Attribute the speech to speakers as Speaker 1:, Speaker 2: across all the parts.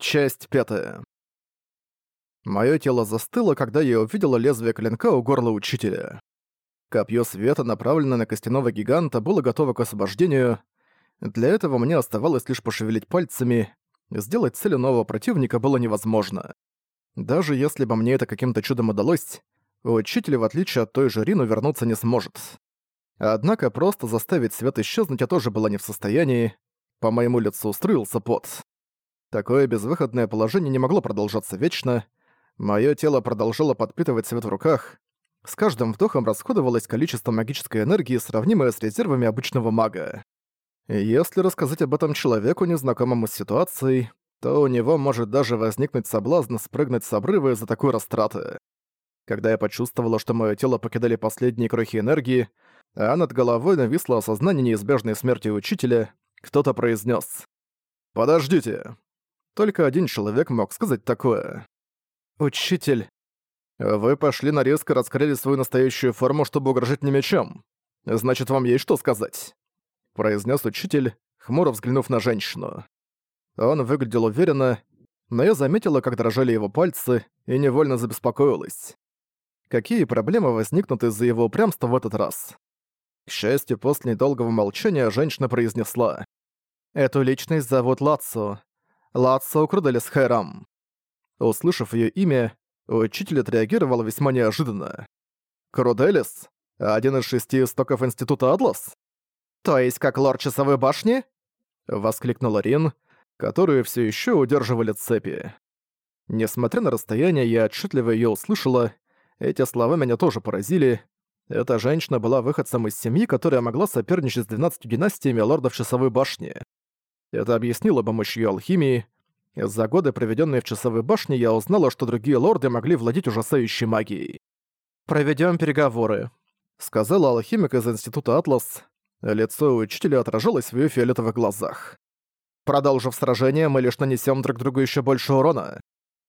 Speaker 1: Часть пятая. Моё тело застыло, когда я увидела лезвие клинка у горла учителя. Копье света, направленное на костяного гиганта, было готово к освобождению. Для этого мне оставалось лишь пошевелить пальцами. Сделать целью нового противника было невозможно. Даже если бы мне это каким-то чудом удалось, учитель, в отличие от той же Рину, вернуться не сможет. Однако просто заставить свет исчезнуть я тоже была не в состоянии. По моему лицу струился пот. Такое безвыходное положение не могло продолжаться вечно. Моё тело продолжало подпитывать свет в руках. С каждым вдохом расходовалось количество магической энергии, сравнимое с резервами обычного мага. Если рассказать об этом человеку, незнакомому с ситуацией, то у него может даже возникнуть соблазн спрыгнуть с обрыва из-за такой растраты. Когда я почувствовала, что моё тело покидали последние крохи энергии, а над головой нависло осознание неизбежной смерти учителя, кто-то произнес: «Подождите, только один человек мог сказать такое. «Учитель, вы пошли на резко раскрыли свою настоящую форму, чтобы угрожать мне мечом. Значит, вам есть что сказать?» произнес учитель, хмуро взглянув на женщину. Он выглядел уверенно, но я заметила, как дрожали его пальцы, и невольно забеспокоилась. Какие проблемы возникнут из-за его упрямства в этот раз? К счастью, после недолгого молчания женщина произнесла. «Эту личность зовут Лацо. Лацо Круделис Хайрам. Услышав ее имя, учитель отреагировал весьма неожиданно. «Круделис? Один из шести истоков Института Атлас? То есть как лорд Часовой Башни?» Воскликнула Рин, которую все еще удерживали цепи. Несмотря на расстояние, я отчетливо ее услышала. Эти слова меня тоже поразили. Эта женщина была выходцем из семьи, которая могла соперничать с 12 династиями лордов Часовой Башни. Это объяснило бы мощь её алхимии. За годы, проведенные в часовой башне, я узнала, что другие лорды могли владеть ужасающей магией. «Проведём переговоры», — сказала алхимик из Института Атлас. Лицо учителя отражалось в её фиолетовых глазах. «Продолжив сражение, мы лишь нанесём друг другу ещё больше урона.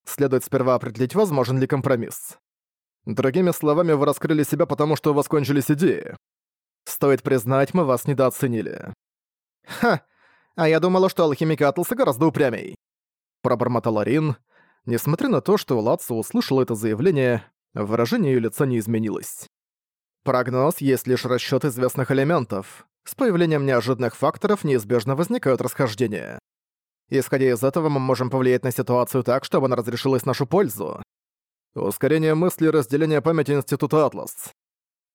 Speaker 1: Следует сперва определить, возможен ли компромисс. Другими словами, вы раскрыли себя, потому что у вас кончились идеи. Стоит признать, мы вас недооценили». «Ха! А я думала, что алхимик Атласа гораздо упрямей. Пробормотала Рин. Несмотря на то, что Лацо услышал это заявление, выражение её лица не изменилось. Прогноз есть лишь расчёт известных элементов. С появлением неожиданных факторов неизбежно возникают расхождения. Исходя из этого, мы можем повлиять на ситуацию так, чтобы она разрешилась в нашу пользу. Ускорение мысли и разделение памяти Института Атлас.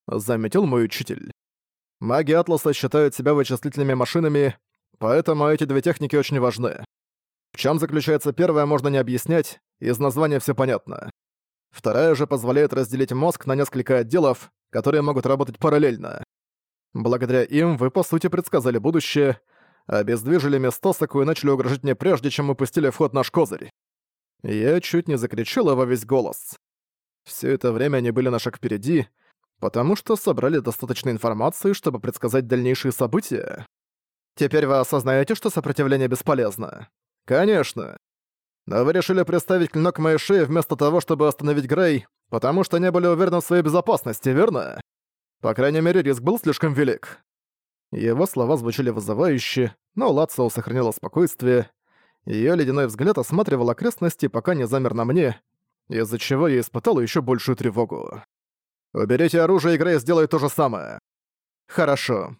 Speaker 1: Заметил мой учитель. Маги Атласа считают себя вычислительными машинами, Поэтому эти две техники очень важны. В чем заключается первая, можно не объяснять, из названия все понятно. Вторая же позволяет разделить мозг на несколько отделов, которые могут работать параллельно. Благодаря им вы, по сути, предсказали будущее, обездвижили Местосаку и начали угрожать мне прежде, чем мы пустили в ход наш козырь. Я чуть не закричала во весь голос. Все это время они были на шаг впереди, потому что собрали достаточно информации, чтобы предсказать дальнейшие события. Теперь вы осознаете, что сопротивление бесполезно? Конечно. Но вы решили приставить клинок моей шее вместо того, чтобы остановить Грей, потому что не были уверены в своей безопасности, верно? По крайней мере, риск был слишком велик. Его слова звучали вызывающе, но Лацио сохранила спокойствие. Её ледяной взгляд осматривал окрестности, пока не замер на мне, из-за чего я испытал ещё большую тревогу. «Уберите оружие, и Грей сделает то же самое». «Хорошо.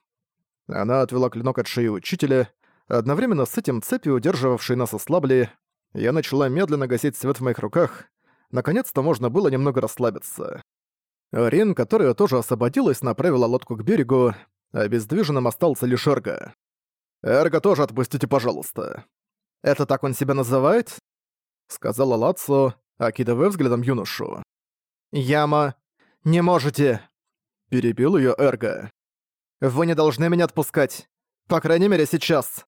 Speaker 1: Она отвела клинок от шеи учителя. Одновременно с этим цепи, удерживавшие нас, ослабли. Я начала медленно гасить свет в моих руках. Наконец-то можно было немного расслабиться. Рин, которая тоже освободилась, направила лодку к берегу. Обездвиженным остался лишь Эрго. «Эрго тоже отпустите, пожалуйста». «Это так он себя называет?» Сказала Лацо, окидывая взглядом юношу. «Яма, не можете!» Перебил её Эрго. Вы не должны меня отпускать. По крайней мере, сейчас».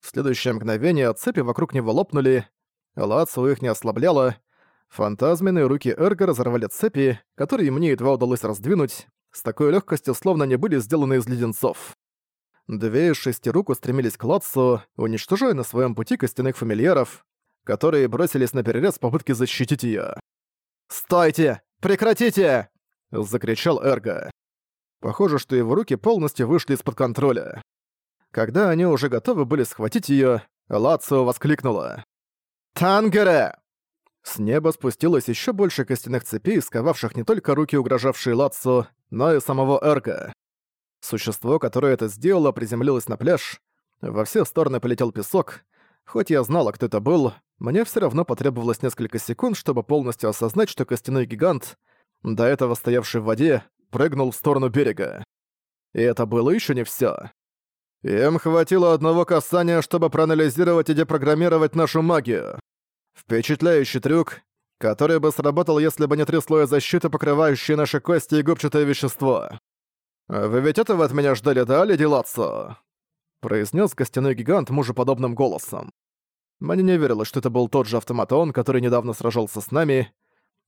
Speaker 1: В следующее мгновение цепи вокруг него лопнули, Лацу их не ослабляло, фантазменные руки Эрга разорвали цепи, которые мне едва удалось раздвинуть, с такой легкостью, словно они были сделаны из леденцов. Две из шести рук устремились к Лацу, уничтожая на своем пути костяных фамильяров, которые бросились на перерез в попытке защитить ее. «Стойте! Прекратите!» — закричал Эрго. Похоже, что его руки полностью вышли из-под контроля. Когда они уже готовы были схватить её, Лацио воскликнула. «Тангере!» С неба спустилось еще больше костяных цепей, сковавших не только руки, угрожавшие Лацу, но и самого Эрга. Существо, которое это сделало, приземлилось на пляж. Во все стороны полетел песок. Хоть я знала, кто это был, мне все равно потребовалось несколько секунд, чтобы полностью осознать, что костяной гигант, до этого стоявший в воде, прыгнул в сторону берега. И это было еще не все. Им хватило одного касания, чтобы проанализировать и депрограммировать нашу магию. Впечатляющий трюк, который бы сработал, если бы не три слоя защиты, покрывающие наши кости и губчатое вещество. «Вы ведь этого от меня ждали, да, леди Латсо?» произнес костяной гигант мужеподобным голосом. Мне не верилось, что это был тот же автоматон, который недавно сражался с нами.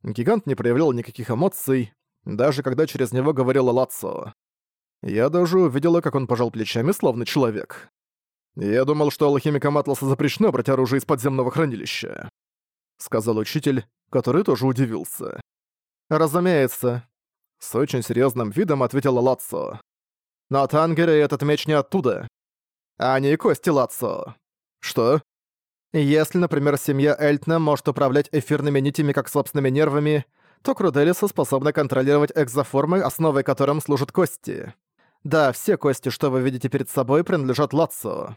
Speaker 1: Гигант не проявлял никаких эмоций, даже когда через него говорила Латсо. Я даже увидела, как он пожал плечами, словно человек. «Я думал, что алхимикам Атласа запрещено брать оружие из подземного хранилища», — сказал учитель, который тоже удивился. «Разумеется», — с очень серьезным видом ответила Лацо. «Но Тангеры этот меч не оттуда. А не кости Лацо». «Что?» «Если, например, семья Эльтна может управлять эфирными нитями как собственными нервами, то Круделиса способна контролировать экзоформы, основой которым служат кости. Да, все кости, что вы видите перед собой, принадлежат Лацо.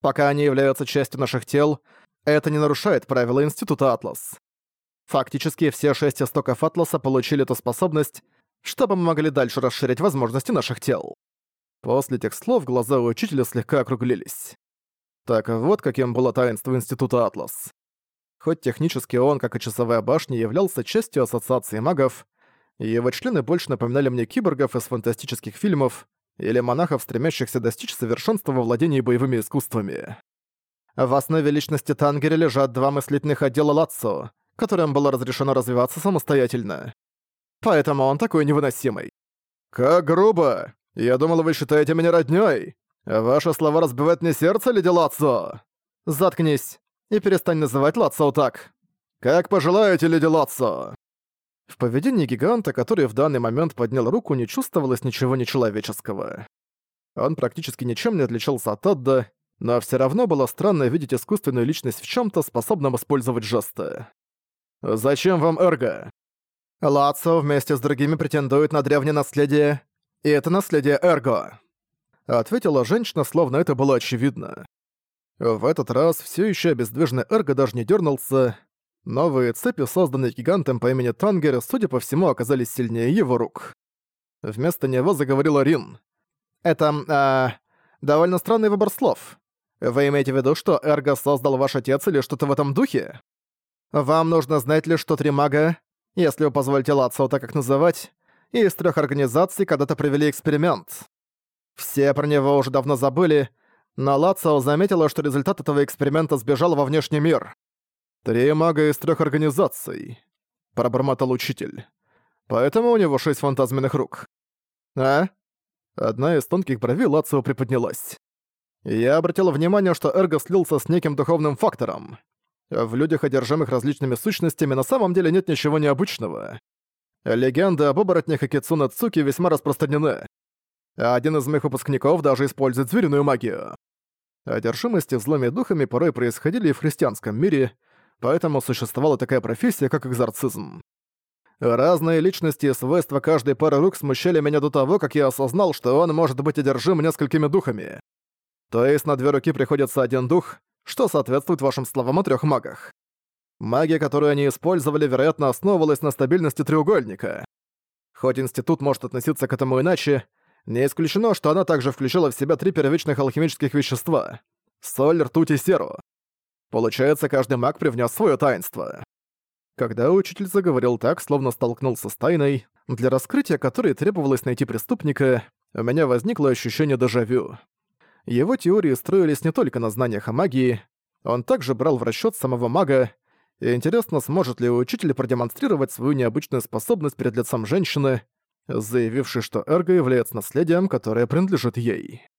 Speaker 1: Пока они являются частью наших тел, это не нарушает правила Института Атлас. Фактически все шесть истоков Атласа получили эту способность, чтобы мы могли дальше расширять возможности наших тел. После этих слов глаза у учителя слегка округлились. Так вот каким было таинство Института Атлас. Хоть технически он, как и Часовая башня, являлся частью Ассоциации магов, его члены больше напоминали мне киборгов из фантастических фильмов, или монахов, стремящихся достичь совершенства во владении боевыми искусствами. В основе личности Тангери лежат два мыслительных отдела Лацо, которым было разрешено развиваться самостоятельно. Поэтому он такой невыносимый. «Как грубо! Я думал, вы считаете меня роднёй! Ваши слова разбивают мне сердце, леди Лацо!» «Заткнись и перестань называть Лацо так!» «Как пожелаете, леди Лацо!» В поведении гиганта, который в данный момент поднял руку, не чувствовалось ничего нечеловеческого. Он практически ничем не отличался от Адда, но все равно было странно видеть искусственную личность в чем то способном использовать жесты. «Зачем вам Эрго?» «Лацо вместе с другими претендует на древнее наследие, и это наследие Эрго», — ответила женщина, словно это было очевидно. В этот раз все еще обездвиженный Эрго даже не дернулся, Новые цепи, созданные гигантом по имени Тангер, судя по всему, оказались сильнее его рук. Вместо него заговорила Рин. «Это, э, довольно странный выбор слов. Вы имеете в виду, что Эрго создал ваш отец или что-то в этом духе? Вам нужно знать лишь, что три мага, если вы позволите Лацо так как называть, из трех организаций когда-то провели эксперимент. Все про него уже давно забыли, но Лацо заметила, что результат этого эксперимента сбежал во внешний мир. «Три мага из трех организаций», — пробормотал учитель. «Поэтому у него шесть фантазменных рук». «А?» Одна из тонких бровей Лацио приподнялась. Я обратил внимание, что Эрго слился с неким духовным фактором. В людях, одержимых различными сущностями, на самом деле нет ничего необычного. Легенды об оборотнях и Кицуна Цуки весьма распространены. Один из моих выпускников даже использует звериную магию. Одержимости злыми духами порой происходили и в христианском мире — поэтому существовала такая профессия, как экзорцизм. Разные личности и свойства каждой пары рук смущали меня до того, как я осознал, что он может быть одержим несколькими духами. То есть на две руки приходится один дух, что соответствует вашим словам о трех магах. Магия, которую они использовали, вероятно, основывалась на стабильности треугольника. Хоть институт может относиться к этому иначе, не исключено, что она также включала в себя три первичных алхимических вещества — соль, ртуть и серу. Получается, каждый маг привнес свое таинство. Когда учитель заговорил так, словно столкнулся с тайной, для раскрытия которой требовалось найти преступника, у меня возникло ощущение дежавю. Его теории строились не только на знаниях о магии, он также брал в расчет самого мага, и интересно, сможет ли учитель продемонстрировать свою необычную способность перед лицом женщины, заявившей, что Эрго является наследием, которое принадлежит ей.